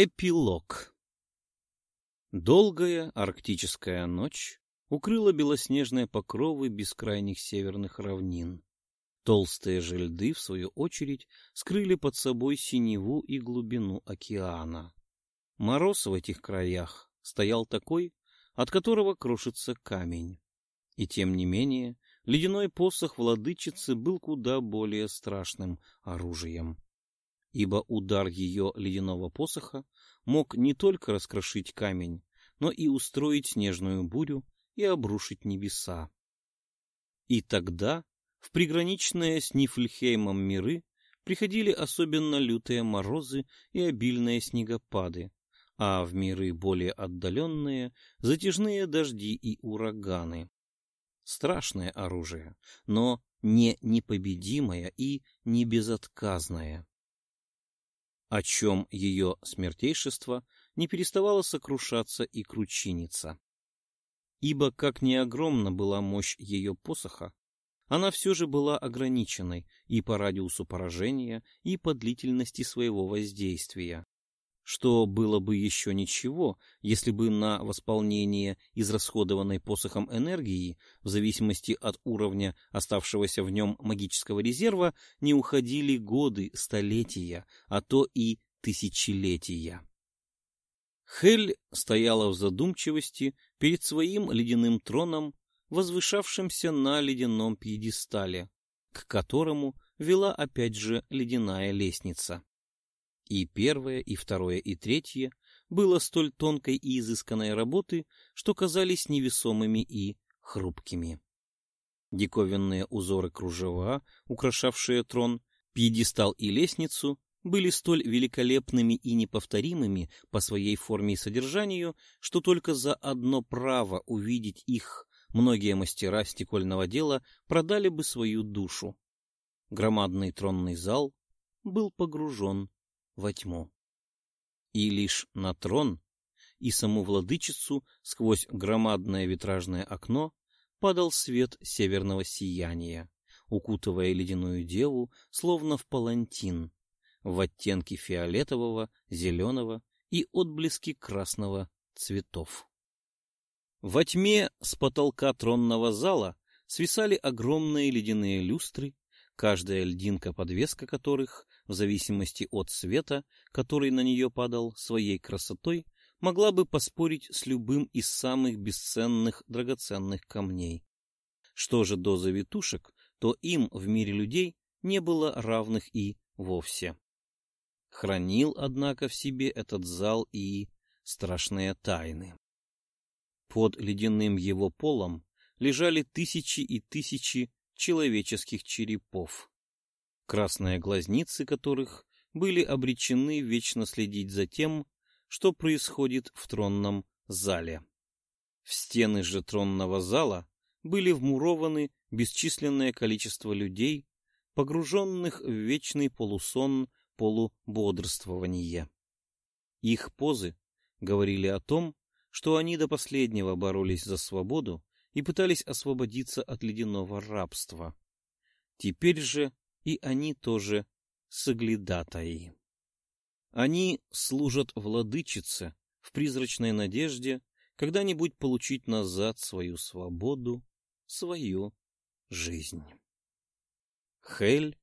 Эпилог Долгая арктическая ночь укрыла белоснежные покровы бескрайних северных равнин. Толстые же льды, в свою очередь, скрыли под собой синеву и глубину океана. Мороз в этих краях стоял такой, от которого крошится камень. И тем не менее, ледяной посох владычицы был куда более страшным оружием ибо удар ее ледяного посоха мог не только раскрошить камень, но и устроить снежную бурю и обрушить небеса. И тогда в приграничные с Нифльхеймом миры приходили особенно лютые морозы и обильные снегопады, а в миры более отдаленные — затяжные дожди и ураганы. Страшное оружие, но не непобедимое и не безотказное о чем ее смертейшество не переставало сокрушаться и кручиниться. Ибо, как не огромна была мощь ее посоха, она все же была ограниченной и по радиусу поражения, и по длительности своего воздействия что было бы еще ничего, если бы на восполнение израсходованной посохом энергии, в зависимости от уровня оставшегося в нем магического резерва, не уходили годы, столетия, а то и тысячелетия. Хель стояла в задумчивости перед своим ледяным троном, возвышавшимся на ледяном пьедестале, к которому вела опять же ледяная лестница. И первое, и второе, и третье было столь тонкой и изысканной работы, что казались невесомыми и хрупкими. Диковинные узоры кружева, украшавшие трон, пьедестал и лестницу, были столь великолепными и неповторимыми по своей форме и содержанию, что только за одно право увидеть их многие мастера стекольного дела продали бы свою душу. Громадный тронный зал был погружен во тьму. И лишь на трон и саму владычицу сквозь громадное витражное окно падал свет северного сияния, укутывая ледяную деву, словно в палантин, в оттенке фиолетового, зеленого и отблески красного цветов. Во тьме с потолка тронного зала свисали огромные ледяные люстры, каждая льдинка-подвеска которых в зависимости от света, который на нее падал своей красотой, могла бы поспорить с любым из самых бесценных драгоценных камней. Что же до завитушек, то им в мире людей не было равных и вовсе. Хранил, однако, в себе этот зал и страшные тайны. Под ледяным его полом лежали тысячи и тысячи человеческих черепов красные глазницы которых были обречены вечно следить за тем, что происходит в тронном зале. В стены же тронного зала были вмурованы бесчисленное количество людей, погруженных в вечный полусон полубодрствования. Их позы говорили о том, что они до последнего боролись за свободу и пытались освободиться от ледяного рабства. Теперь же и они тоже соглядатаи. Они служат владычице в призрачной надежде когда-нибудь получить назад свою свободу, свою жизнь. Хель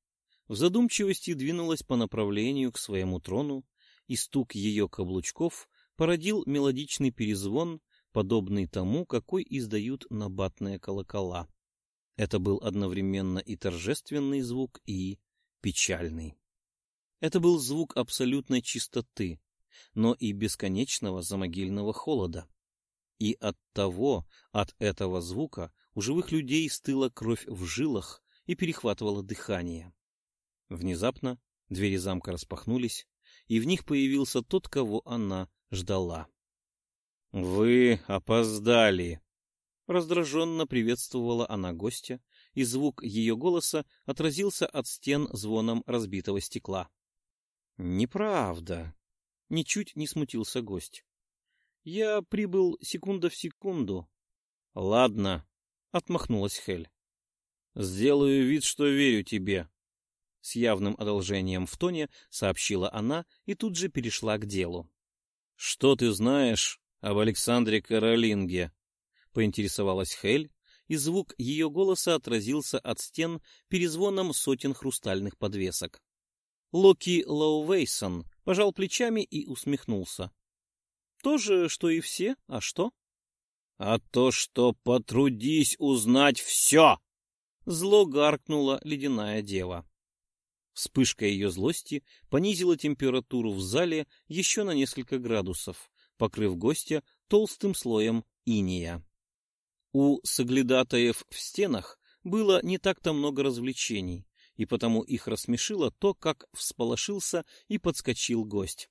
в задумчивости двинулась по направлению к своему трону, и стук ее каблучков породил мелодичный перезвон, подобный тому, какой издают набатные колокола. Это был одновременно и торжественный звук, и печальный. Это был звук абсолютной чистоты, но и бесконечного замогильного холода. И от того, от этого звука у живых людей стыла кровь в жилах и перехватывало дыхание. Внезапно двери замка распахнулись, и в них появился тот, кого она ждала. — Вы опоздали, Раздраженно приветствовала она гостя, и звук ее голоса отразился от стен звоном разбитого стекла. — Неправда. Ничуть не смутился гость. — Я прибыл секунда в секунду. — Ладно, — отмахнулась Хель. — Сделаю вид, что верю тебе. С явным одолжением в тоне сообщила она и тут же перешла к делу. Что ты знаешь об Александре Каролинге? Поинтересовалась Хель, и звук ее голоса отразился от стен перезвоном сотен хрустальных подвесок. Локи Лоувейсон пожал плечами и усмехнулся. — То же, что и все, а что? — А то, что потрудись узнать все! — зло гаркнула ледяная дева. Вспышка ее злости понизила температуру в зале еще на несколько градусов, покрыв гостя толстым слоем иния. У соглядатаев в стенах было не так-то много развлечений, и потому их рассмешило то, как всполошился и подскочил гость.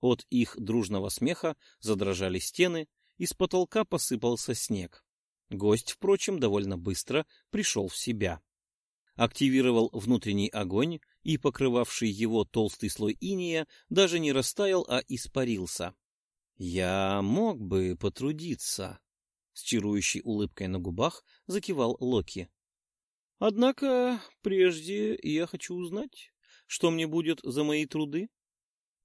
От их дружного смеха задрожали стены, из потолка посыпался снег. Гость, впрочем, довольно быстро пришел в себя. Активировал внутренний огонь, и покрывавший его толстый слой иния даже не растаял, а испарился. «Я мог бы потрудиться», с чарующей улыбкой на губах закивал Локи. Однако прежде я хочу узнать, что мне будет за мои труды.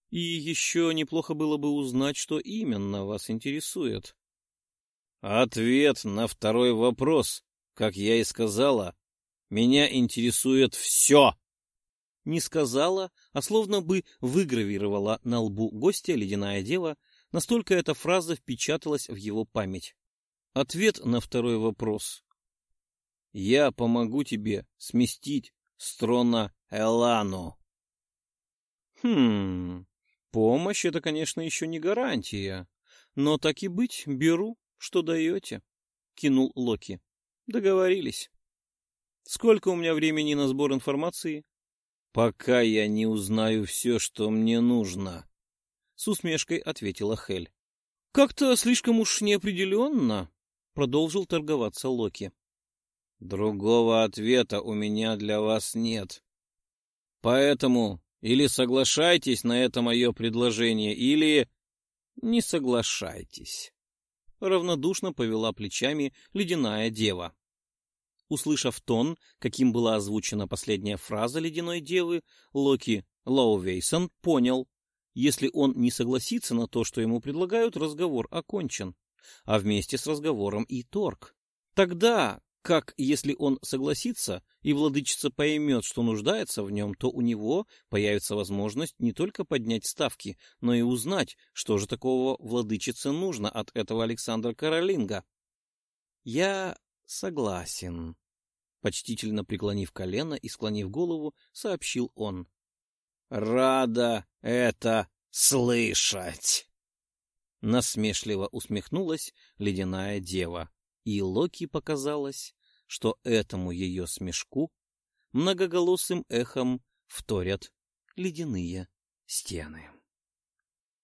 И еще неплохо было бы узнать, что именно вас интересует. Ответ на второй вопрос, как я и сказала, меня интересует все. Не сказала, а словно бы выгравировала на лбу гостя ледяная дева, настолько эта фраза впечаталась в его память. Ответ на второй вопрос. Я помогу тебе сместить с трона Элану. Хм, помощь — это, конечно, еще не гарантия. Но так и быть, беру, что даете, — кинул Локи. Договорились. Сколько у меня времени на сбор информации? Пока я не узнаю все, что мне нужно, — с усмешкой ответила Хель. Как-то слишком уж неопределенно, Продолжил торговаться Локи. Другого ответа у меня для вас нет. Поэтому или соглашайтесь на это мое предложение, или не соглашайтесь. Равнодушно повела плечами ледяная дева. Услышав тон, каким была озвучена последняя фраза ледяной девы, Локи Лоувейсон понял, если он не согласится на то, что ему предлагают, разговор окончен а вместе с разговором и торг. Тогда, как если он согласится, и владычица поймет, что нуждается в нем, то у него появится возможность не только поднять ставки, но и узнать, что же такого владычице нужно от этого Александра Каролинга. «Я согласен», — почтительно преклонив колено и склонив голову, сообщил он. «Рада это слышать!» Насмешливо усмехнулась ледяная дева, и Локи показалось, что этому ее смешку многоголосым эхом вторят ледяные стены.